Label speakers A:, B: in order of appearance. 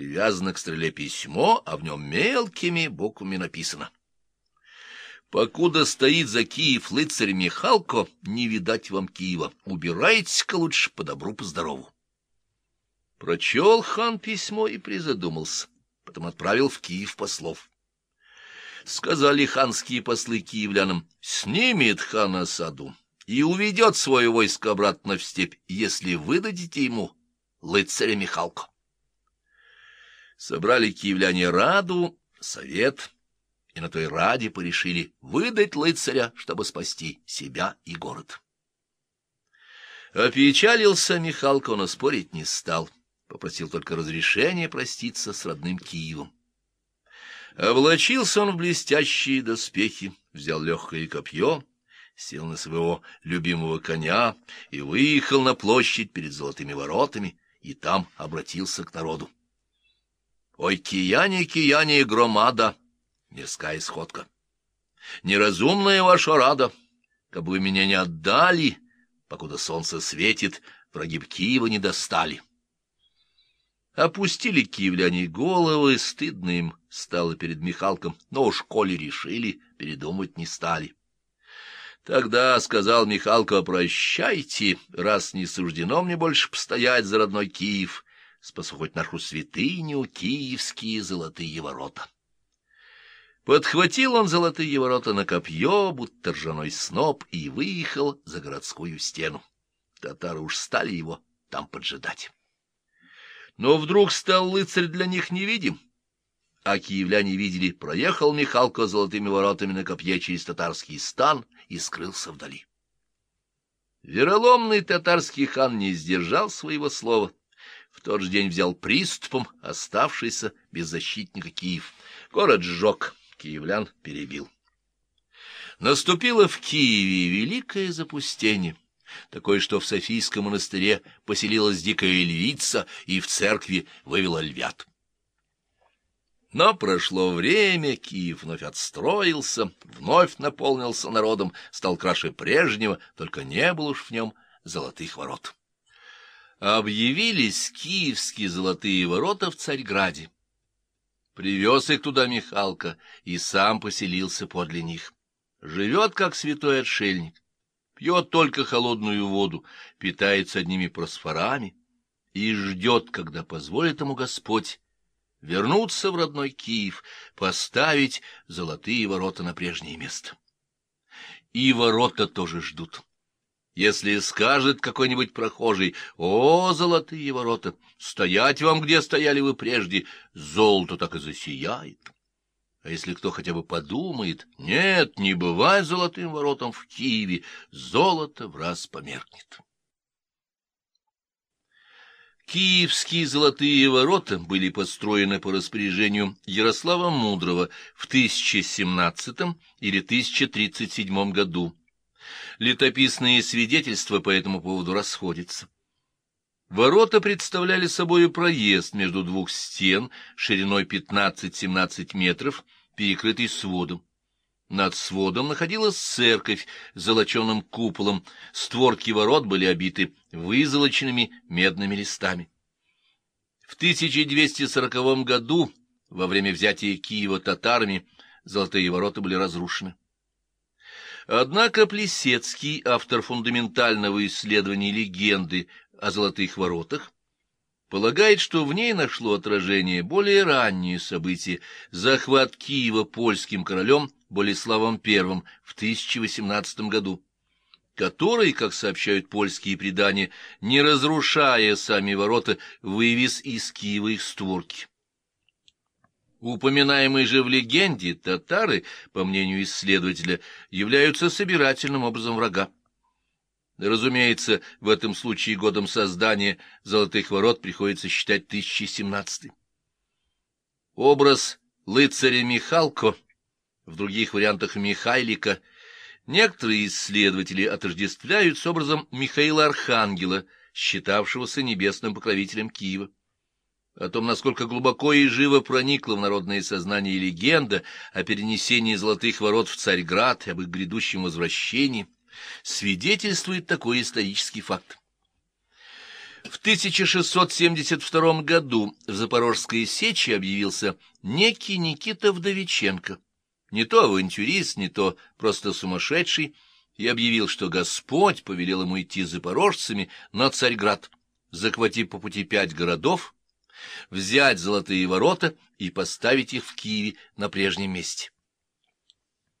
A: привязано к стреле письмо, а в нем мелкими буквами написано. «Покуда стоит за Киев лыцарь Михалко, не видать вам Киева. Убирайтесь-ка лучше по добру, по здорову». Прочел хан письмо и призадумался, потом отправил в Киев послов. Сказали ханские послы киевлянам, снимет хан осаду и уведет свое войско обратно в степь, если выдадите ему лыцаря Михалко. Собрали киевляне раду, совет, и на той раде порешили выдать лыцаря, чтобы спасти себя и город. Опечалился Михалко, но спорить не стал, попросил только разрешения проститься с родным Киевом. Облачился он в блестящие доспехи, взял легкое копье, сел на своего любимого коня и выехал на площадь перед золотыми воротами, и там обратился к народу. Ой, кияне, кияне, громада, мирская сходка. Неразумная ваша рада, как бы вы меня не отдали, покуда солнце светит, враги Киева не достали. Опустили киевляне головы, стыдно им стало перед Михалком, но уж коли решили, передумать не стали. Тогда сказал Михалко, прощайте, раз не суждено мне больше постоять за родной Киев, спасу хоть нашу святыню, киевские золотые ворота. Подхватил он золотые ворота на копье, будто ржаной сноп, и выехал за городскую стену. Татары уж стали его там поджидать. Но вдруг стал лыцарь для них невидим, а киевляне видели, проехал Михалко золотыми воротами на копье через татарский стан и скрылся вдали. Вероломный татарский хан не сдержал своего слова — в тот же день взял приступом оставшийся без защитника Киев. Город сжег, киевлян перебил. Наступило в Киеве великое запустение, такое, что в Софийском монастыре поселилась дикая львица и в церкви вывела львят. Но прошло время, Киев вновь отстроился, вновь наполнился народом, стал краше прежнего, только не было уж в нем золотых ворот объявились киевские золотые ворота в Царьграде. Привез их туда Михалка и сам поселился подле них. Живет, как святой отшельник, пьет только холодную воду, питается одними просфорами и ждет, когда позволит ему Господь вернуться в родной Киев, поставить золотые ворота на прежнее место. И ворота тоже ждут. Если скажет какой-нибудь прохожий, «О, золотые ворота, стоять вам, где стояли вы прежде, золото так и засияет». А если кто хотя бы подумает, «Нет, не бывай золотым воротам в Киеве, золото в раз померкнет». Киевские золотые ворота были построены по распоряжению Ярослава Мудрого в 1017 или 1037 году Летописные свидетельства по этому поводу расходятся. Ворота представляли собой проезд между двух стен шириной 15-17 метров, перекрытый сводом. Над сводом находилась церковь с золоченым куполом, створки ворот были обиты вызолоченными медными листами. В 1240 году, во время взятия Киева татарами, золотые ворота были разрушены. Однако Плесецкий, автор фундаментального исследования легенды о Золотых Воротах, полагает, что в ней нашло отражение более раннее событие — захват Киева польским королем Болеславом I в 1018 году, который, как сообщают польские предания, не разрушая сами ворота, вывез из Киева их створки. Упоминаемые же в легенде татары, по мнению исследователя, являются собирательным образом врага. Разумеется, в этом случае годом создания «Золотых ворот» приходится считать 1017 Образ лыцаря Михалко, в других вариантах Михайлика, некоторые исследователи отождествляют с образом Михаила Архангела, считавшегося небесным покровителем Киева о том, насколько глубоко и живо проникла в народное сознание легенда о перенесении золотых ворот в Царьград и об их грядущем возвращении, свидетельствует такой исторический факт. В 1672 году в Запорожской сече объявился некий Никита Вдовиченко, не то авантюрист, не то просто сумасшедший, и объявил, что Господь повелел ему идти с запорожцами на Царьград, захватив по пути пять городов, взять золотые ворота и поставить их в Киеве на прежнем месте.